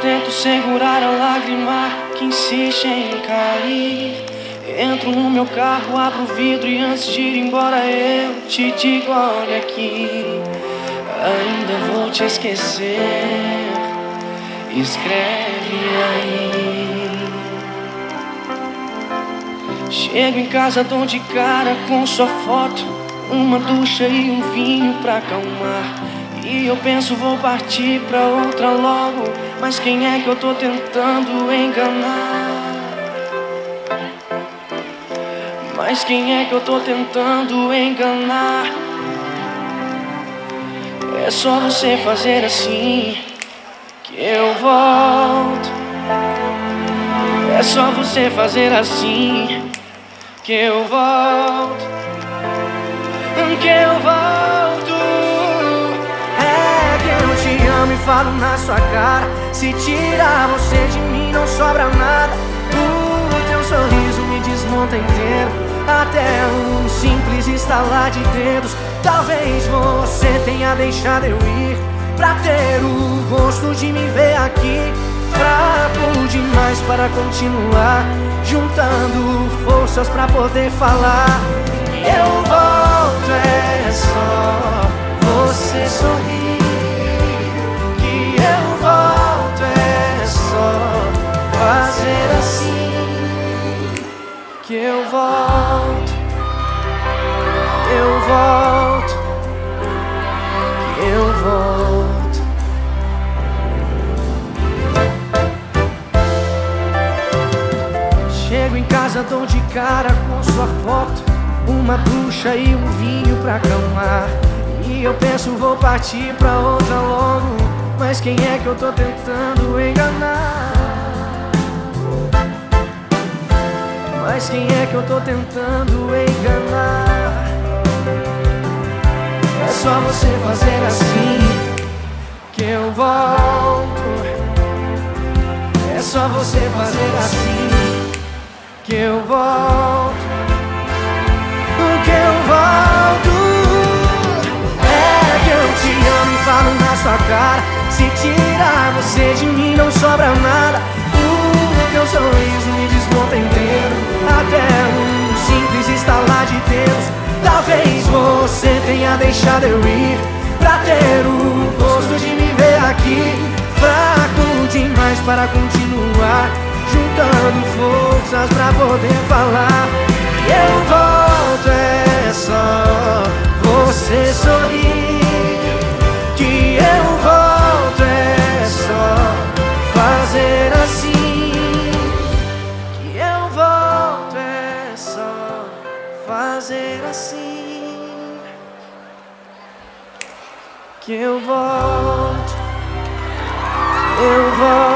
tento segurar a lágrima que insiste em cair. Entro no meu carro, abro o vidro e antes de ir embora eu te digo: olha aqui, ainda vou te esquecer. Escreve aí. Chego em casa, dou de cara com sua foto, uma ducha e um vinho pra acalmar. E eu penso vou partir pra outra logo Mas quem é que eu tô tentando enganar? Mas quem é que eu tô tentando enganar? É só você fazer assim Que eu volto É só você fazer assim Que eu volto Que eu volto falo na sua cara. Se tirar você de mim não sobra nada. O teu sorriso me desmonta inteiro. Até um simples estalar de dedos. Talvez você tenha deixado eu ir Pra ter o gosto de me ver aqui. Fraco demais para continuar Juntando forças pra poder falar. Eu volto, é só você sorrir volto, eu volto, eu volto. Chego em casa, dou de cara com sua foto, uma ducha e um vinho pra acalmar. E eu penso, vou partir pra outra logo, mas quem é que eu tô tentando enganar? Mas quem é que eu tô tentando enganar? É só você fazer assim que eu volto. É só você fazer assim que eu volto. Que eu volto. É que eu te amo e falo na sua cara. Se tirar você de mim, Talvez você tenha deixado eu ir pra ter o gosto de me ver aqui. Fraco demais para continuar, juntando forças pra poder falar. Que eu volto, eu volto.